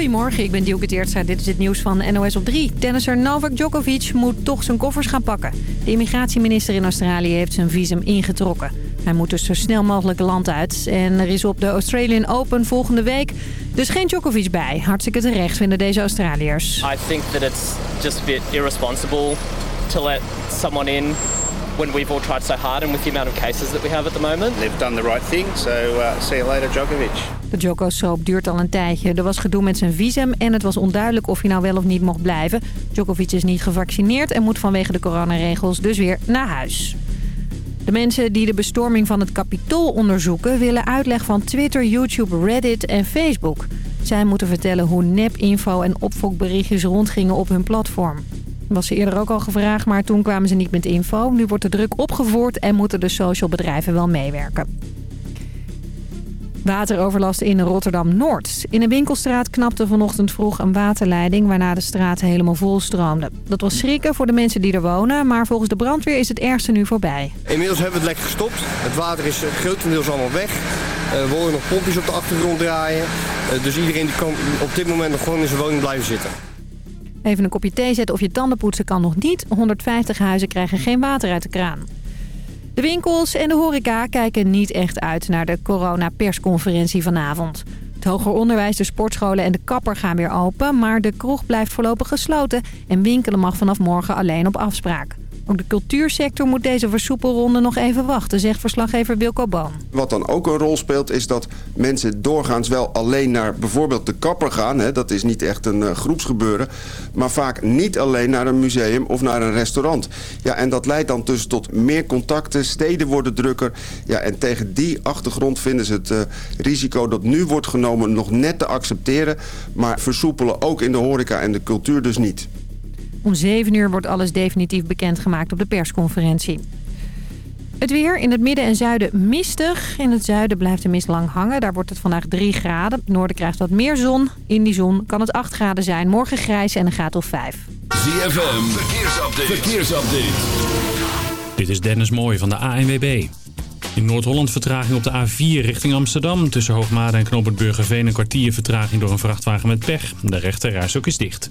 Goedemorgen, ik ben Dielke Teertstra. Dit is het nieuws van NOS op 3. Tennisser Novak Djokovic moet toch zijn koffers gaan pakken. De immigratieminister in Australië heeft zijn visum ingetrokken. Hij moet dus zo snel mogelijk land uit. En er is op de Australian Open volgende week dus geen Djokovic bij. Hartstikke terecht vinden deze Australiërs. I think that it's just a bit irresponsible to let someone in when we've all tried so hard and with the amount of cases that we have at the moment. They've done the right thing, so uh, see you later Djokovic. De Djoko-soap duurt al een tijdje. Er was gedoe met zijn visum en het was onduidelijk of hij nou wel of niet mocht blijven. Djokovic is niet gevaccineerd en moet vanwege de coronaregels dus weer naar huis. De mensen die de bestorming van het Capitool onderzoeken... willen uitleg van Twitter, YouTube, Reddit en Facebook. Zij moeten vertellen hoe nepinfo en opfokberichtjes rondgingen op hun platform. Was ze eerder ook al gevraagd, maar toen kwamen ze niet met info. Nu wordt de druk opgevoerd en moeten de social bedrijven wel meewerken. Wateroverlast in Rotterdam-Noord. In een winkelstraat knapte vanochtend vroeg een waterleiding... waarna de straat helemaal vol stroomde. Dat was schrikken voor de mensen die er wonen... maar volgens de brandweer is het ergste nu voorbij. Inmiddels hebben we het lekker gestopt. Het water is eh, grotendeels allemaal weg. Eh, Er worden nog pompjes op de achtergrond draaien. Eh, Dus iedereen die kan op dit moment nog gewoon in zijn woning blijven zitten. Even een kopje thee zetten of je tanden poetsen kan nog niet. 150 huizen krijgen geen water uit de kraan. De winkels en de horeca kijken niet echt uit naar de corona-persconferentie vanavond. Het hoger onderwijs, de sportscholen en de kapper gaan weer open... maar de kroeg blijft voorlopig gesloten... en winkelen mag vanaf morgen alleen op afspraak. Ook de cultuursector moet deze versoepelronde nog even wachten... zegt verslaggever Wilco Boom. Wat dan ook een rol speelt is dat mensen doorgaans wel alleen naar bijvoorbeeld de kapper gaan. Hè, dat is niet echt een eh, groepsgebeuren. Maar vaak niet alleen naar een museum of naar een restaurant. Ja, en dat leidt dan dus tot meer contacten. Steden worden drukker. Ja, en tegen die achtergrond vinden ze het eh, risico dat nu wordt genomen nog net te accepteren. Maar versoepelen ook in de horeca en de cultuur dus niet. Om 7 uur wordt alles definitief bekendgemaakt op de persconferentie. Het weer in het midden en zuiden mistig. In het zuiden blijft de mist lang hangen. Daar wordt het vandaag 3 graden. Het noorden krijgt wat meer zon. In die zon kan het 8 graden zijn. Morgen grijs en een graad of 5. ZFM, verkeersupdate. verkeersupdate. Dit is Dennis Mooij van de ANWB. In Noord-Holland vertraging op de A4 richting Amsterdam. Tussen Hoogmade en Burgerveen een kwartier vertraging door een vrachtwagen met pech. De rechte ook is dicht.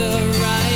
The right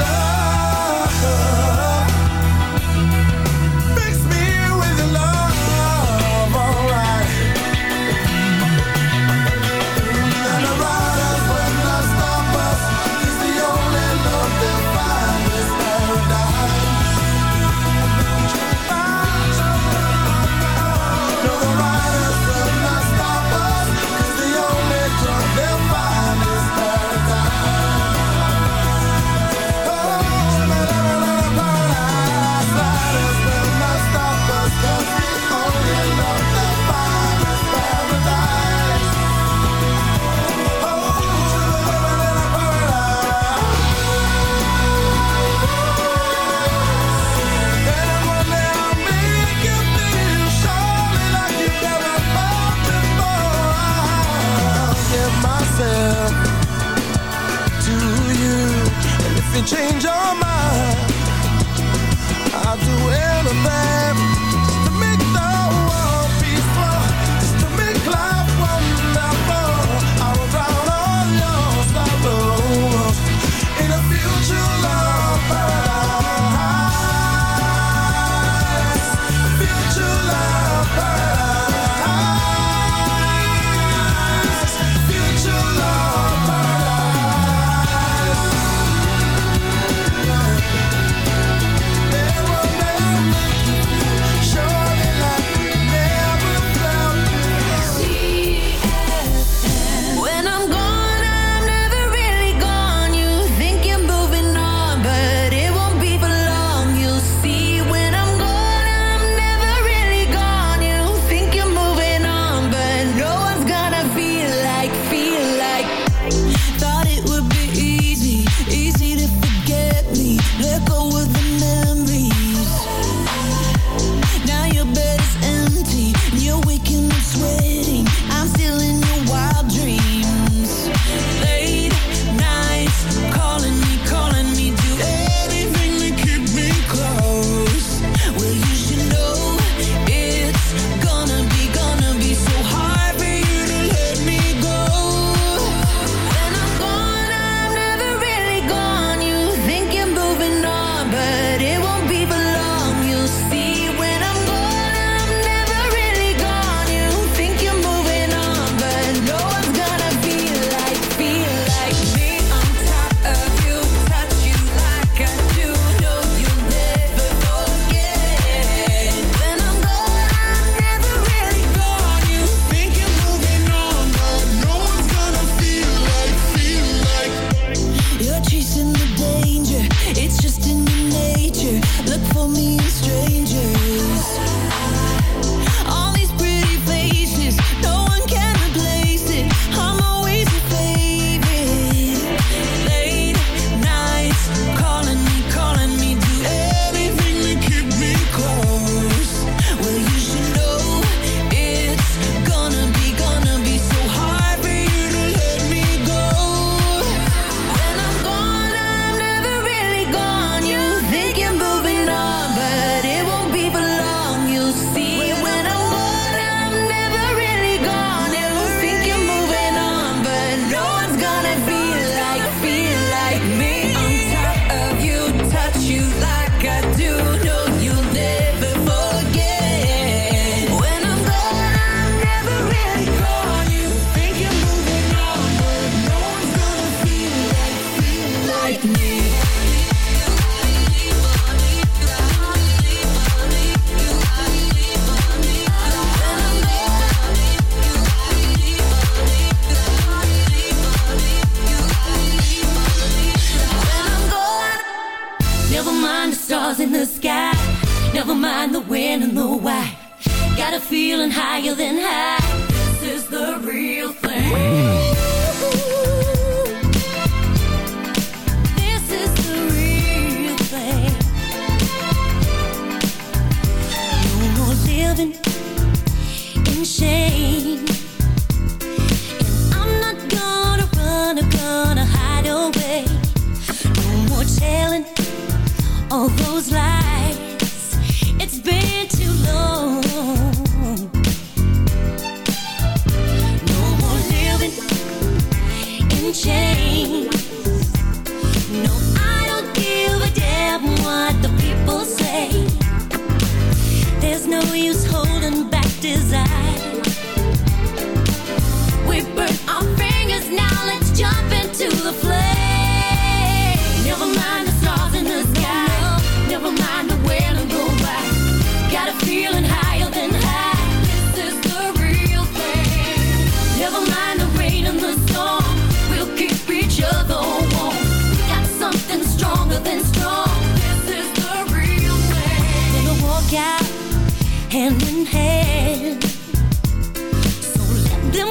love.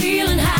feeling high.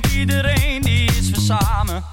iedereen die is verzamen.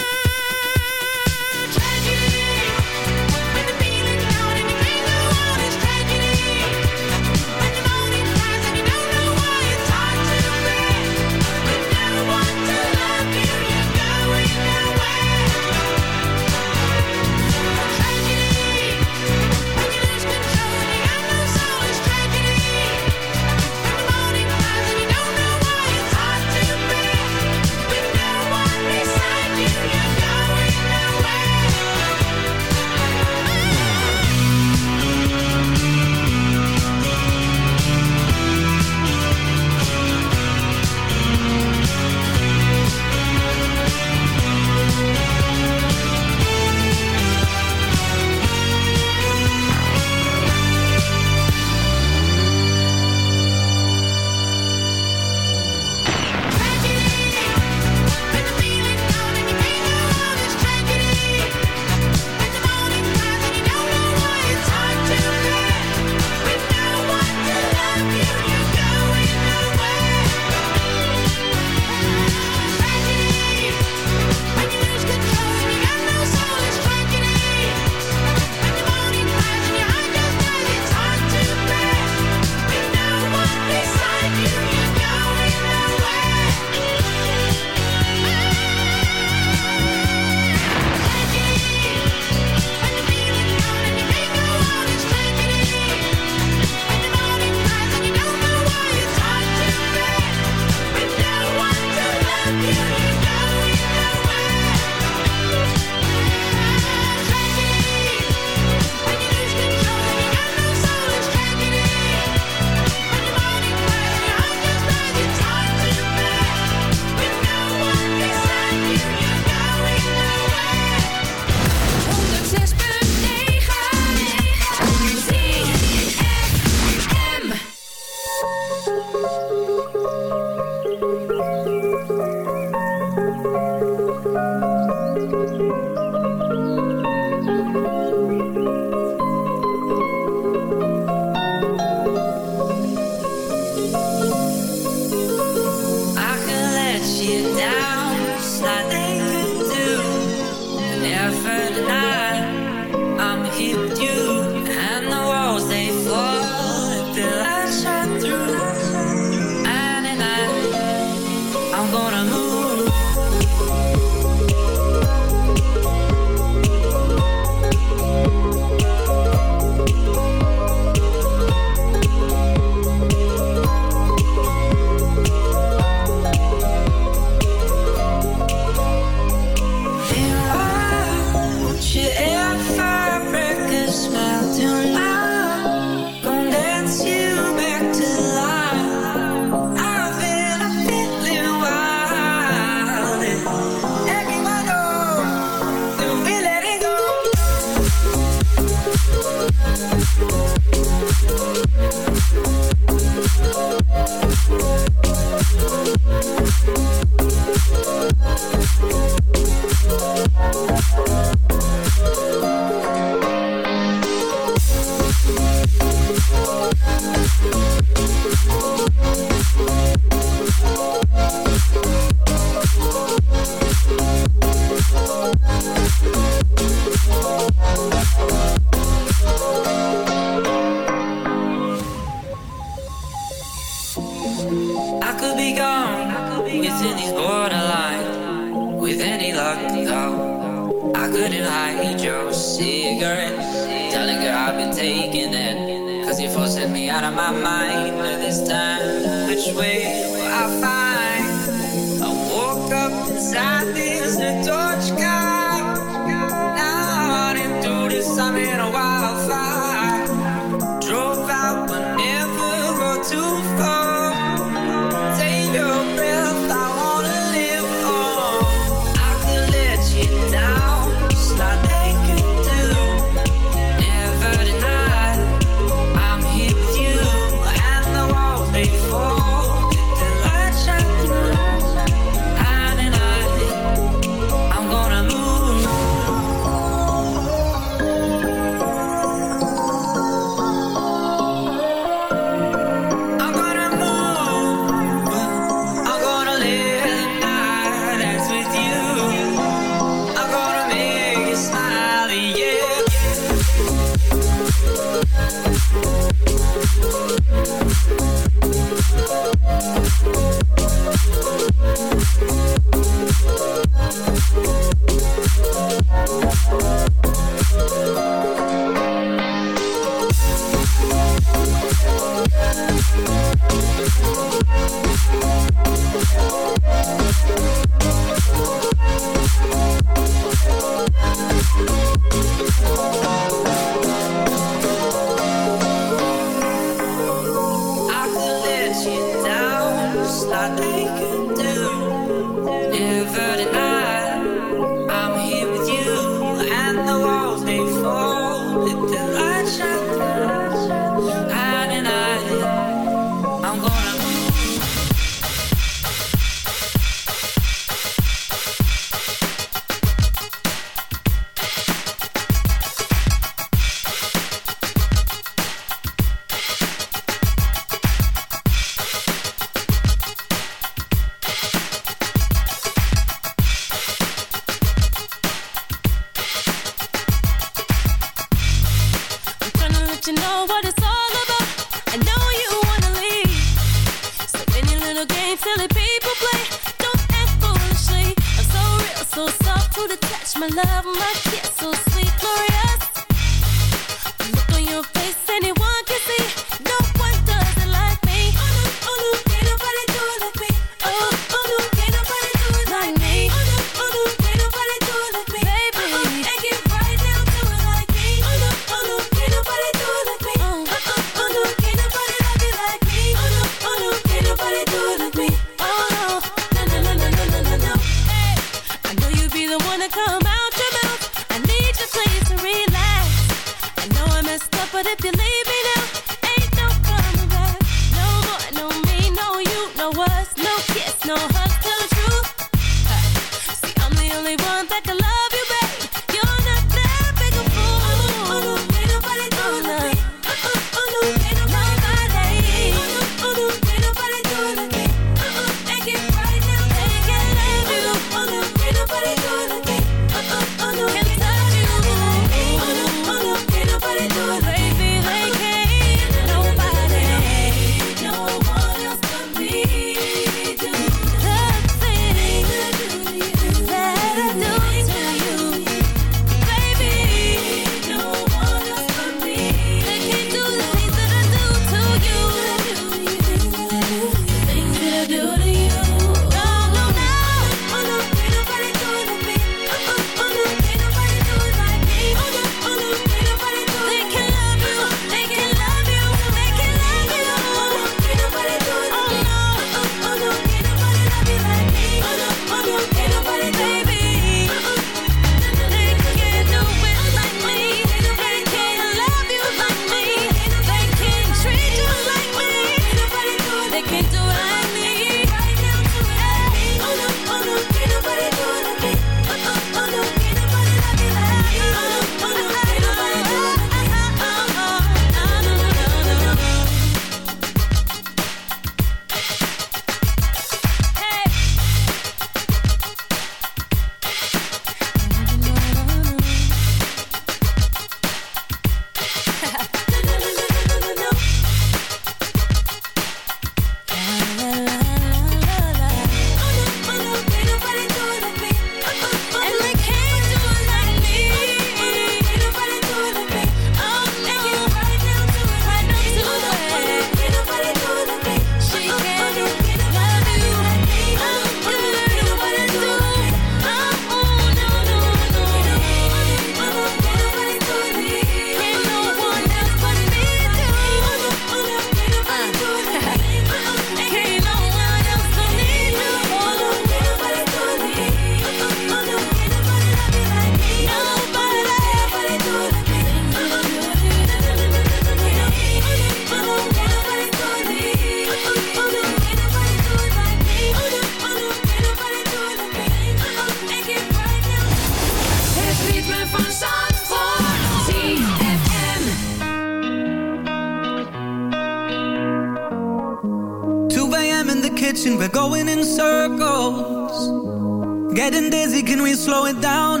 down.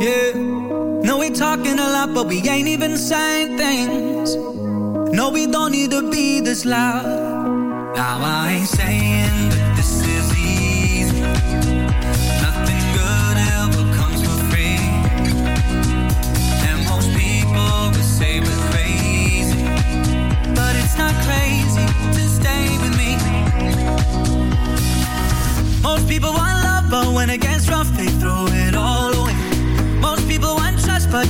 Yeah. No, we talking a lot, but we ain't even saying things. No, we don't need to be this loud. Now I ain't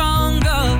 stronger.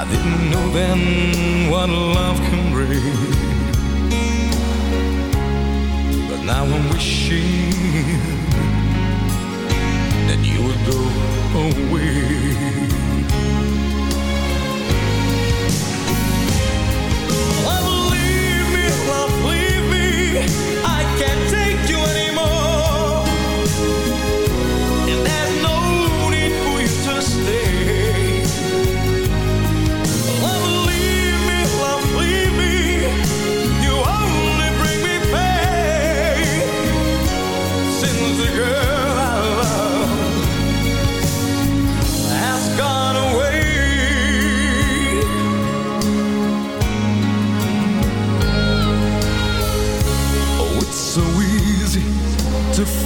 I didn't know then what love can bring. But now I'm wishing That you would go away. Love, leave me, love, leave me. I can't take you anymore.